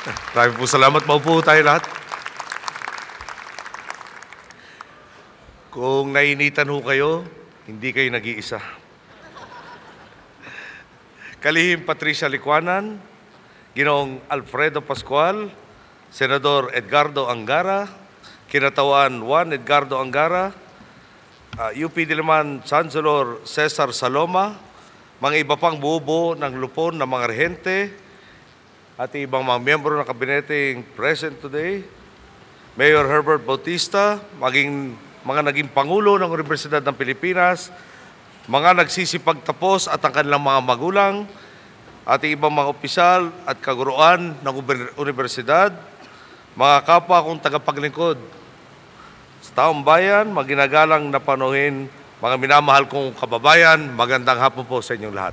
Maraming po salamat. Maupo tayo lahat. Kung nainitan ho kayo, hindi kayo nag-iisa. Kalihim Patricia Licuanan, Ginoong Alfredo Pascual, Senador Edgardo Angara, Kinatawan Juan Edgardo Angara, uh, UP Diliman Chancellor Cesar Saloma, mga iba pang bubo ng lupon ng mga rehente, at ibang mga miyembro ng kabinete present today, Mayor Herbert Bautista, maging mga naging Pangulo ng Universidad ng Pilipinas, mga nagsisipagtapos at ang kanilang mga magulang, at ibang mga opisyal at kaguruan ng universidad, mga kapwa kong tagapaglingkod sa taong bayan, maginagalang na panuhin, mga minamahal kong kababayan, magandang hapon po sa inyong lahat.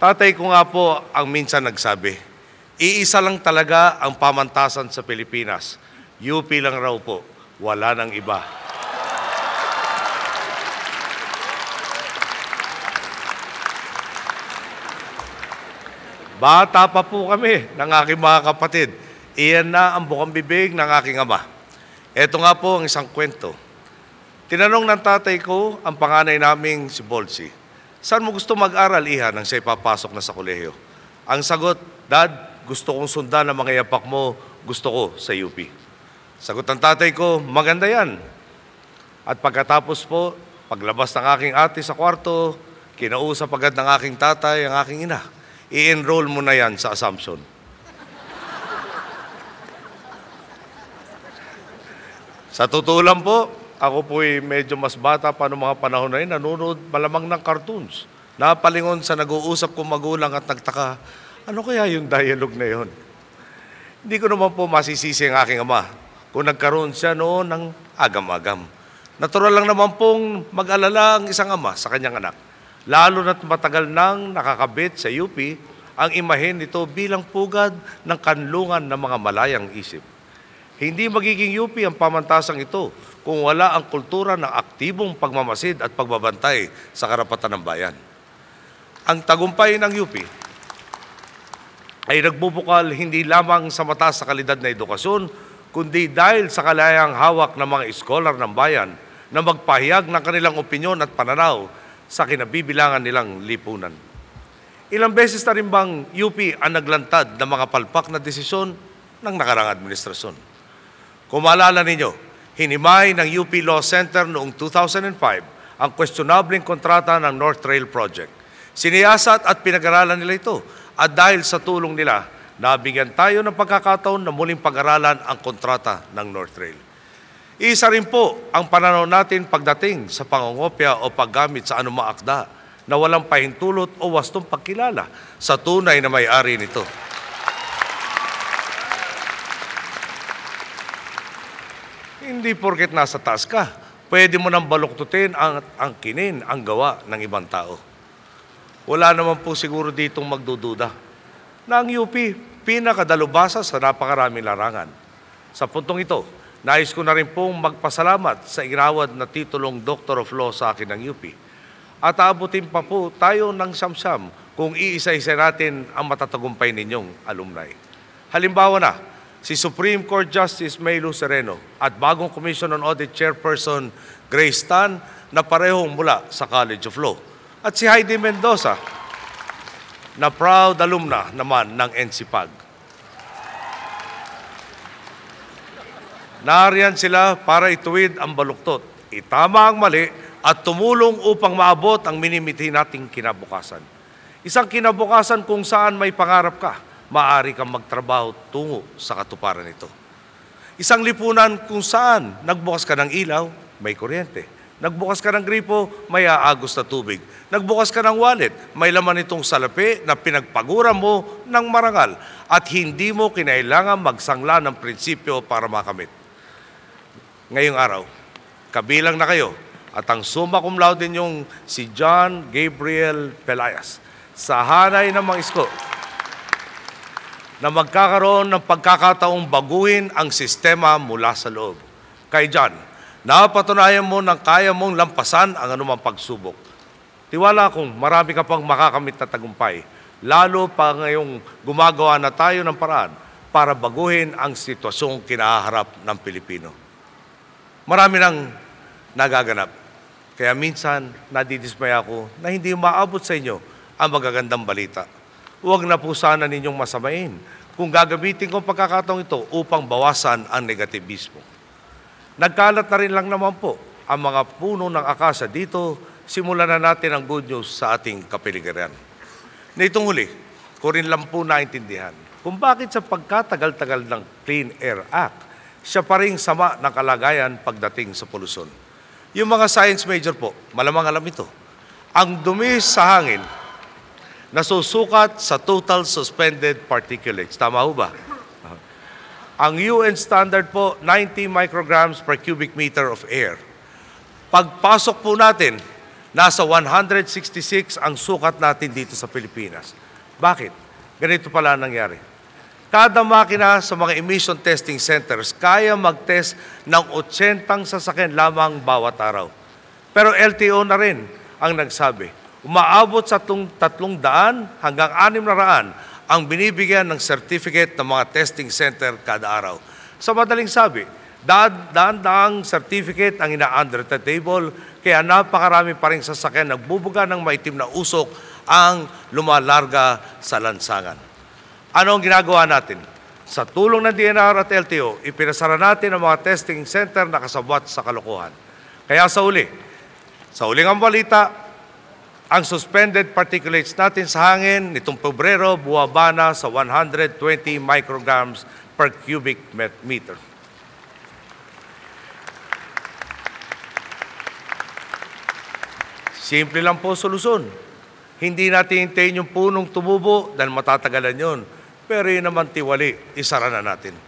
Tatay ko nga po ang minsan nagsabi, iisa lang talaga ang pamantasan sa Pilipinas. UP lang raw po, wala nang iba. Bata pa po kami ng aking mga kapatid. Iyan na ang bukang bibig ng aking ama. Ito nga po ang isang kwento. Tinanong ng tatay ko ang panganay naming si Bolsi, saan mo gusto mag-aral, iha, nang siya ipapasok na sa kolehiyo? Ang sagot, Dad, gusto kong sundan ang mga yapak mo, gusto ko sa UP. Sagot ng tatay ko, maganda yan. At pagkatapos po, paglabas ng aking ate sa kwarto, kinausap agad ng aking tatay ang aking ina. I-enroll mo na yan sa Assumption. Sa totoo lang po, ako po ay medyo mas bata pa noong mga panahon na yun, nanonood malamang ng cartoons. Napalingon sa nag-uusap kong magulang at nagtaka, ano kaya yung dialogue na yun? Hindi ko naman po masisisi ang aking ama kung nagkaroon siya noon ng agam-agam. Natural lang naman pong mag-alala ang isang ama sa kanyang anak. Lalo na't matagal nang nakakabit sa UP ang imahen nito bilang pugad ng kanlungan ng mga malayang isip. Hindi magiging UP ang pamantasang ito kung wala ang kultura ng aktibong pagmamasid at pagbabantay sa karapatan ng bayan. Ang tagumpay ng UP ay nagbubukal hindi lamang sa mataas sa kalidad na edukasyon, kundi dahil sa kalayang hawak ng mga iskolar ng bayan na magpahayag ng kanilang opinyon at pananaw sa kinabibilangan nilang lipunan. Ilang beses na rin bang UP ang naglantad ng mga palpak na desisyon ng nakarang administrasyon. Kung maalala ninyo, hinimay ng UP Law Center noong 2005 ang questionableng kontrata ng North Trail Project. Siniyasat at pinag-aralan nila ito at dahil sa tulong nila, nabigyan tayo ng pagkakataon na muling pag-aralan ang kontrata ng North Trail. Isa rin po ang pananaw natin pagdating sa pangongopya o paggamit sa anumang akda na walang pahintulot o wastong pagkilala sa tunay na may-ari nito. Hindi porket nasa taas ka, pwede mo nang baluktutin ang, ang kinin, ang gawa ng ibang tao. Wala naman po siguro ditong magdududa na ang UP pinakadalubasa sa napakaraming larangan. Sa puntong ito, nais ko na rin pong magpasalamat sa inawad na titulong Doctor of Law sa akin ng UP. At aabutin pa po tayo ng samsam kung iisa-isa natin ang matatagumpay ninyong alumni. Halimbawa na, si Supreme Court Justice Maylu Sereno at bagong Commission on Audit Chairperson Grace Tan na parehong mula sa College of Law. At si Heidi Mendoza na proud alumna naman ng NCPAG. Nariyan sila para ituwid ang baluktot, itama ang mali at tumulong upang maabot ang minimiti nating kinabukasan. Isang kinabukasan kung saan may pangarap ka, maaari kang magtrabaho tungo sa katuparan nito. Isang lipunan kung saan nagbukas ka ng ilaw, may kuryente. Nagbukas ka ng gripo, may aagos na tubig. Nagbukas ka ng wallet, may laman itong salapi na pinagpaguran mo ng marangal at hindi mo kinailangan magsangla ng prinsipyo para makamit. Ngayong araw, kabilang na kayo at ang summa cum laude ninyong si John Gabriel Pelayas sa hanay ng mga isko na magkakaroon ng pagkakataong baguhin ang sistema mula sa loob. Kay John, napatunayan mo ng kaya mong lampasan ang anumang pagsubok. Tiwala akong marami ka pang makakamit na tagumpay, lalo pa ngayong gumagawa na tayo ng paraan para baguhin ang sitwasyong kinaharap ng Pilipino. Marami nang nagaganap. Kaya minsan, nadidismay ako na hindi maabot sa inyo ang magagandang balita. Huwag na po sana ninyong masamain kung gagamitin ko ang pagkakataong ito upang bawasan ang negativismo. Nagkalat na rin lang naman po ang mga puno ng akasa dito, simulan na natin ang good news sa ating kapiligiran. Na itong huli, ko rin lang po naintindihan kung bakit sa pagkatagal-tagal ng Clean Air Act, siya pa rin sama ng kalagayan pagdating sa polusyon. Yung mga science major po, malamang alam ito. Ang dumi sa hangin nasusukat sa total suspended particulates. Tama ho ba? Ang UN standard po, 90 micrograms per cubic meter of air. Pagpasok po natin, nasa 166 ang sukat natin dito sa Pilipinas. Bakit? Ganito pala ang nangyari. Kada makina sa mga emission testing centers kaya mag-test ng 80 sasakyan lamang bawat araw. Pero LTO na rin ang nagsabi, umaabot sa tung 300 hanggang 600 ang binibigyan ng certificate ng mga testing center kada araw. Sa madaling sabi, daan-daang certificate ang ina-under the table, kaya napakarami pa rin sasakyan nagbubuga ng maitim na usok ang lumalarga sa lansangan. Ano ang ginagawa natin? Sa tulong ng DNR at LTO, ipinasara natin ang mga testing center na kasabwat sa kalokohan. Kaya sa uli, sa uling ang balita, ang suspended particulates natin sa hangin nitong Pebrero buwaba na sa 120 micrograms per cubic met- meter. Simple lang po solusyon. Hindi natin hintayin yung punong tumubo dahil matatagalan yon. Pero yun naman tiwali, isara na natin.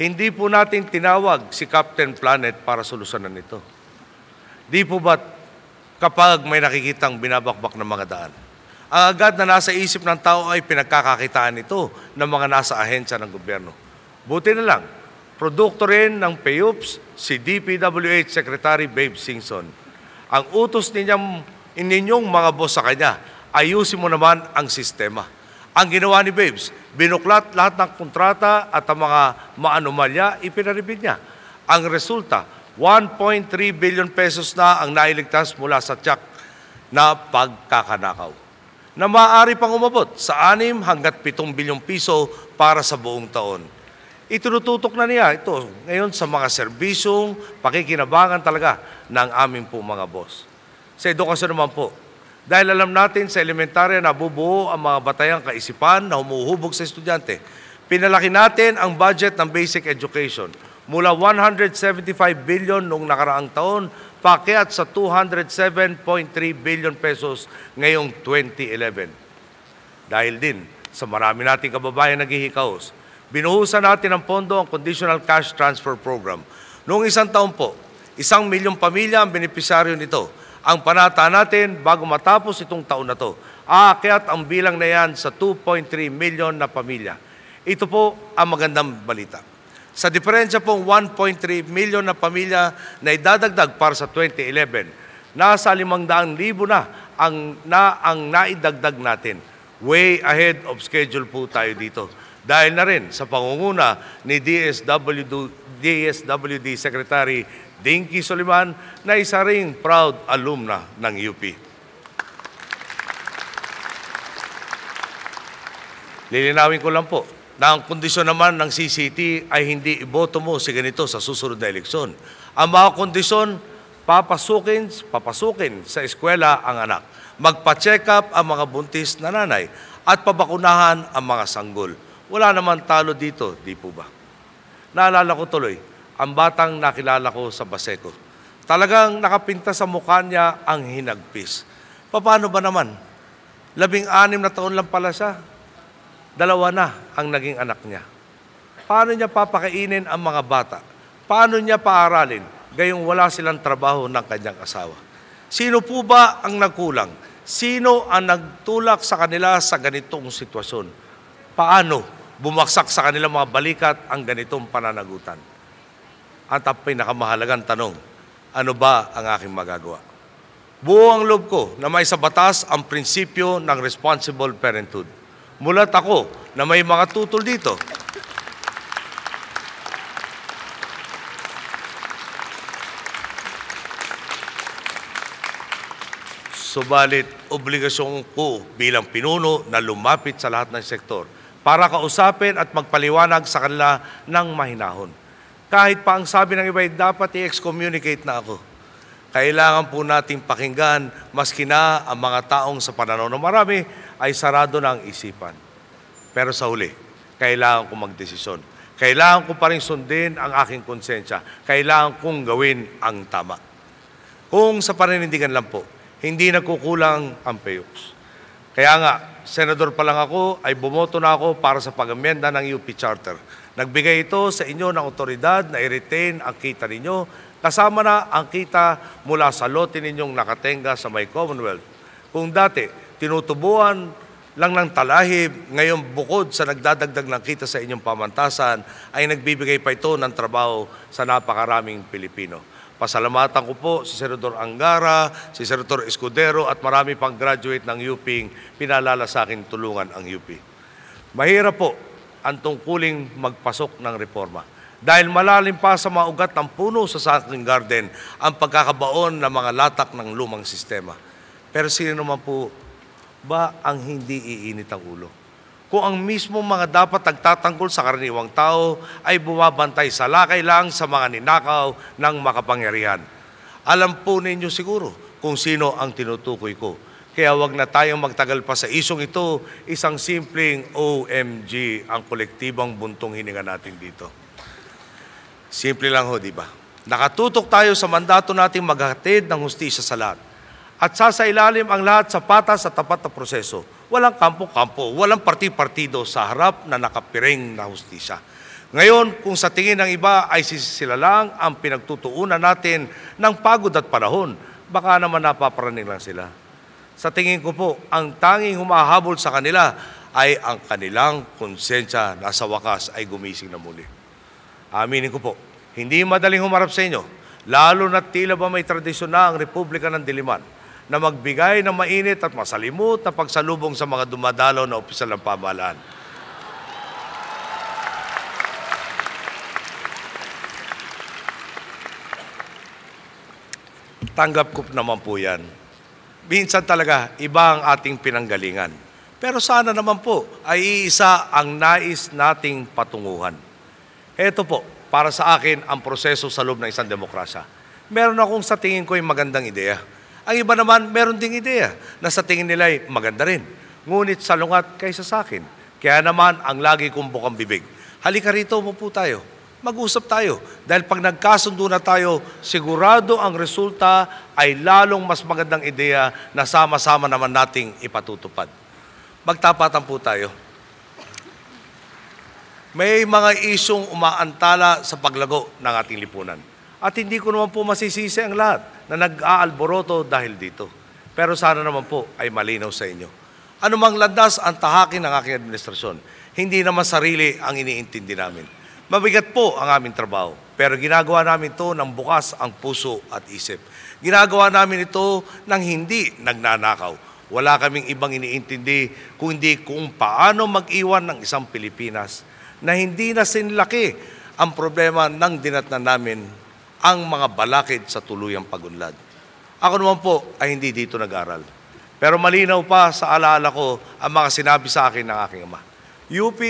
Hindi po natin tinawag si Captain Planet para solusyonan ito. Di po ba kapag may nakikitang binabakbak ng mga daan? Ang agad na nasa isip ng tao ay pinagkakakitaan ito ng mga nasa ahensya ng gobyerno. Buti na lang, produkto rin ng PAYUPS si DPWH Secretary Babe Singson. Ang utos ninyang, ninyong mga boss sa kanya, ayusin mo naman ang sistema. Ang ginawa ni Babes, binuklat lahat ng kontrata at ang mga maanomalya, ipinaribid niya. Ang resulta, 1.3 billion pesos na ang nailigtas mula sa tiyak na pagkakanakaw. Na maaari pang umabot sa 6 hanggat 7 bilyong piso para sa buong taon. Itinututok na niya ito ngayon sa mga serbisyong pakikinabangan talaga ng aming po mga boss. Sa edukasyon naman po, dahil alam natin sa elementarya na bubuo ang mga batayang kaisipan na humuhubog sa estudyante, pinalaki natin ang budget ng basic education mula 175 billion noong nakaraang taon pakyat sa 207.3 billion pesos ngayong 2011. Dahil din sa marami nating kababayan naghihikaos, binuhusan natin ng pondo ang Conditional Cash Transfer Program. Noong isang taon po, isang milyong pamilya ang benepisyaryo nito. Ang panata natin bago matapos itong taon na to, aakyat ang bilang na yan sa 2.3 million na pamilya. Ito po ang magandang balita. Sa diferensya pong 1.3 million na pamilya na idadagdag para sa 2011, nasa 500,000 na ang, na ang naidagdag natin. Way ahead of schedule po tayo dito. Dahil na rin sa pangunguna ni DSWD, DSWD Secretary Dinky Soliman na isa ring proud alumna ng UP. Lilinawin ko lang po na ang kondisyon naman ng CCT ay hindi iboto mo si ganito sa susunod na eleksyon. Ang mga kondisyon, papasukin, papasukin sa eskwela ang anak. Magpa-check up ang mga buntis na nanay at pabakunahan ang mga sanggol. Wala naman talo dito, di po ba? Naalala ko tuloy, ang batang nakilala ko sa Baseco. Talagang nakapinta sa mukha niya ang hinagpis. Paano ba naman? Labing-anim na taon lang pala siya. Dalawa na ang naging anak niya. Paano niya papakainin ang mga bata? Paano niya paaralin? Gayong wala silang trabaho ng kanyang asawa. Sino po ba ang nagkulang? Sino ang nagtulak sa kanila sa ganitong sitwasyon? Paano bumaksak sa kanilang mga balikat ang ganitong pananagutan? At ang pinakamahalagang tanong, ano ba ang aking magagawa? Buo ang loob ko na may sa batas ang prinsipyo ng responsible parenthood mulat ako na may mga tutol dito. Subalit, obligasyon ko bilang pinuno na lumapit sa lahat ng sektor para kausapin at magpaliwanag sa kanila ng mahinahon. Kahit pa ang sabi ng iba, eh, dapat i-excommunicate na ako. Kailangan po nating pakinggan maski na ang mga taong sa pananaw ng marami ay sarado na ang isipan. Pero sa huli, kailangan kong magdesisyon. Kailangan ko pa rin sundin ang aking konsensya. Kailangan kong gawin ang tama. Kung sa paninindigan lang po, hindi nagkukulang ang payos. Kaya nga, senador pa lang ako, ay bumoto na ako para sa pag-amenda ng UP Charter. Nagbigay ito sa inyo ng otoridad na i-retain ang kita ninyo, kasama na ang kita mula sa lote ninyong nakatenga sa may Commonwealth. Kung dati, tinutubuan lang ng talahib, ngayon bukod sa nagdadagdag ng kita sa inyong pamantasan, ay nagbibigay pa ito ng trabaho sa napakaraming Pilipino. Pasalamatan ko po si Senador Angara, si Senador Escudero at marami pang graduate ng UP pinalala sa akin tulungan ang UP. Mahirap po ang tungkuling magpasok ng reforma. Dahil malalim pa sa mga ugat ng puno sa Sacking Garden ang pagkakabaon ng mga latak ng lumang sistema. Pero sino naman po ba ang hindi iinit ang ulo? Kung ang mismo mga dapat nagtatanggol sa karaniwang tao ay bumabantay sa lakay lang sa mga ninakaw ng makapangyarihan. Alam po ninyo siguro kung sino ang tinutukoy ko. Kaya wag na tayong magtagal pa sa isong ito, isang simpleng OMG ang kolektibang buntong hininga natin dito. Simple lang ho, di ba? Nakatutok tayo sa mandato nating maghatid ng hustisya sa lahat. At sasailalim ang lahat sa patas at tapat na proseso. Walang kampo-kampo, walang parti-partido sa harap na nakapiring na hustisya. Ngayon, kung sa tingin ng iba ay sila lang ang pinagtutuunan natin ng pagod at panahon, baka naman napaparaning lang sila. Sa tingin ko po, ang tanging humahabol sa kanila ay ang kanilang konsensya na sa wakas ay gumising na muli. Aminin ko po, hindi madaling humarap sa inyo, lalo na tila ba may tradisyon na ang Republika ng Diliman na magbigay ng mainit at masalimut na pagsalubong sa mga dumadalaw na opisyal ng pamahalaan. Tanggap ko naman po yan. Minsan talaga, iba ang ating pinanggalingan. Pero sana naman po ay iisa ang nais nating patunguhan. Ito po, para sa akin, ang proseso sa loob ng isang demokrasya. Meron akong sa tingin ko yung magandang ideya. Ang iba naman, meron ding ideya na sa tingin nila ay maganda rin. Ngunit salungat kaysa sa akin. Kaya naman, ang lagi kong bukang bibig. Halika rito, umupo tayo. Mag-usap tayo. Dahil pag nagkasundo na tayo, sigurado ang resulta ay lalong mas magandang ideya na sama-sama naman nating ipatutupad. Magtapatan po tayo. May mga isyong umaantala sa paglago ng ating lipunan. At hindi ko naman po masisisi ang lahat na nag-aalboroto dahil dito. Pero sana naman po ay malinaw sa inyo. Ano mang landas ang tahakin ng aking administrasyon, hindi naman sarili ang iniintindi namin. Mabigat po ang aming trabaho, pero ginagawa namin ito ng bukas ang puso at isip. Ginagawa namin ito ng hindi nagnanakaw. Wala kaming ibang iniintindi kundi kung paano mag-iwan ng isang Pilipinas na hindi na sinlaki ang problema ng dinatnan namin ang mga balakid sa tuluyang pagunlad. Ako naman po ay hindi dito nag-aral. Pero malinaw pa sa alaala ko ang mga sinabi sa akin ng aking ama. UP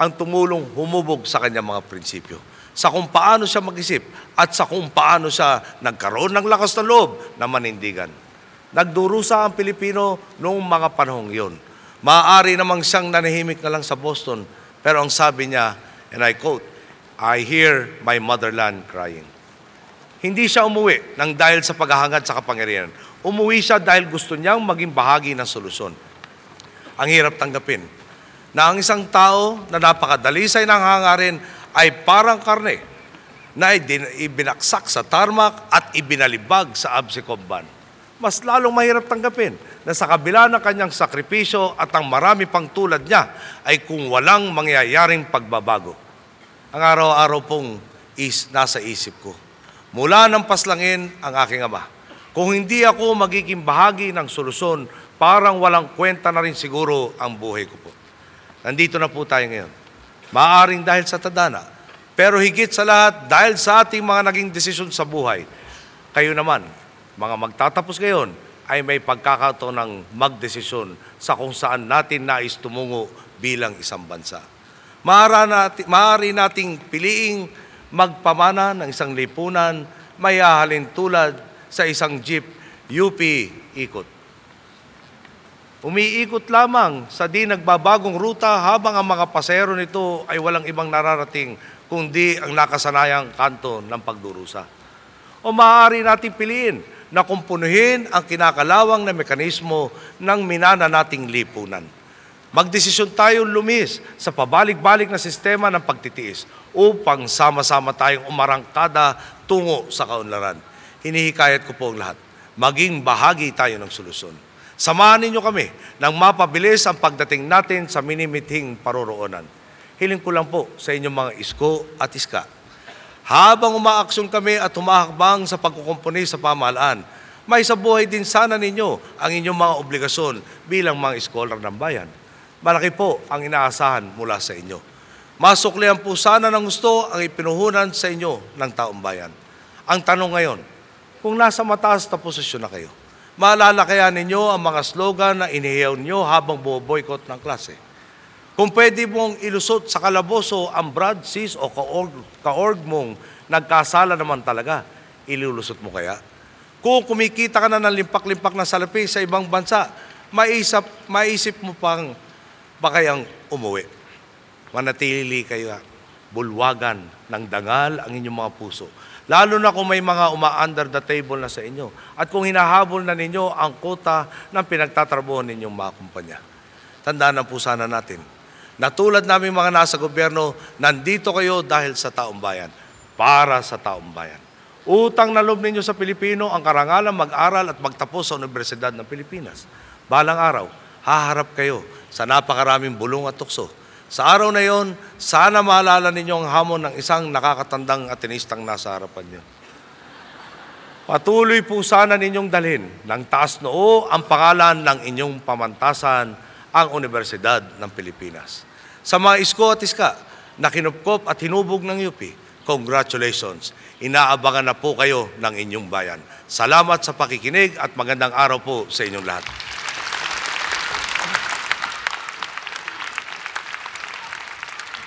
ang tumulong humubog sa kanyang mga prinsipyo. Sa kung paano siya mag-isip at sa kung paano siya nagkaroon ng lakas ng loob na manindigan. Nagdurusa ang Pilipino noong mga panahong iyon. Maaari namang siyang nanahimik na lang sa Boston, pero ang sabi niya, and I quote, I hear my motherland crying. Hindi siya umuwi nang dahil sa paghahangad sa kapangyarihan. Umuwi siya dahil gusto niyang maging bahagi ng solusyon. Ang hirap tanggapin na ang isang tao na napakadalisay ng hangarin ay parang karne na ibinaksak sa tarmac at ibinalibag sa Absecomban. Mas lalong mahirap tanggapin na sa kabila ng kanyang sakripisyo at ang marami pang tulad niya ay kung walang mangyayaring pagbabago. Ang araw-araw pong is, nasa isip ko. Mula ng paslangin ang aking ama. Kung hindi ako magiging bahagi ng solusyon, parang walang kwenta na rin siguro ang buhay ko po. Nandito na po tayo ngayon. Maaring dahil sa tadana, pero higit sa lahat dahil sa ating mga naging desisyon sa buhay. Kayo naman, mga magtatapos ngayon, ay may pagkakataon ng magdesisyon sa kung saan natin nais tumungo bilang isang bansa. Maaari natin, maaari nating piliing magpamana ng isang lipunan may hahalin tulad sa isang jeep UP ikot. Umiikot lamang sa di nagbabagong ruta habang ang mga pasahero nito ay walang ibang nararating kundi ang nakasanayang kanto ng pagdurusa. O maaari natin piliin na kumpunuhin ang kinakalawang na mekanismo ng minana nating lipunan. Magdesisyon tayo lumis sa pabalik-balik na sistema ng pagtitiis upang sama-sama tayong umarangkada tungo sa kaunlaran. Hinihikayat ko po ang lahat. Maging bahagi tayo ng solusyon. Samahan ninyo kami nang mapabilis ang pagdating natin sa minimithing paroroonan. Hiling ko lang po sa inyong mga isko at iska. Habang umaaksyon kami at humahakbang sa pagkukumpuni sa pamahalaan, may sa buhay din sana ninyo ang inyong mga obligasyon bilang mga iskolar ng bayan. Malaki po ang inaasahan mula sa inyo. Masuklihan po sana ng gusto ang ipinuhunan sa inyo ng taong bayan. Ang tanong ngayon, kung nasa mataas na posisyon na kayo, maalala kaya ninyo ang mga slogan na inihiyaw nyo habang buboykot ng klase? Kung pwede mong ilusot sa kalaboso ang Brad, Sis o kaorg, kaorg mong nagkasala naman talaga, ilulusot mo kaya? Kung kumikita ka na ng limpak-limpak na salapi sa ibang bansa, maisip, maisip mo pang baka yung umuwi. Manatili kayo bulwagan ng dangal ang inyong mga puso. Lalo na kung may mga uma-under the table na sa inyo. At kung hinahabol na ninyo ang kota ng pinagtatrabuhan ninyong mga kumpanya. Tandaan na po sana natin, na tulad namin mga nasa gobyerno, nandito kayo dahil sa taong bayan, para sa taong bayan. Utang na loob ninyo sa Pilipino ang karangalan mag-aral at magtapos sa Universidad ng Pilipinas. Balang araw, haharap kayo sa napakaraming bulong at tukso. Sa araw na yon, sana maalala ninyo ang hamon ng isang nakakatandang atinistang nasa harapan niyo. Patuloy po sana ninyong dalhin ng taas noo ang pangalan ng inyong pamantasan, ang Universidad ng Pilipinas. Sa mga isko at iska na kinupkop at hinubog ng UP, congratulations. Inaabangan na po kayo ng inyong bayan. Salamat sa pakikinig at magandang araw po sa inyong lahat.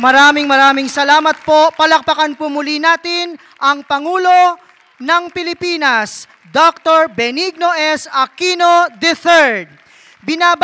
Maraming maraming salamat po. Palakpakan po muli natin ang Pangulo ng Pilipinas, Dr. Benigno S. Aquino III. Binaba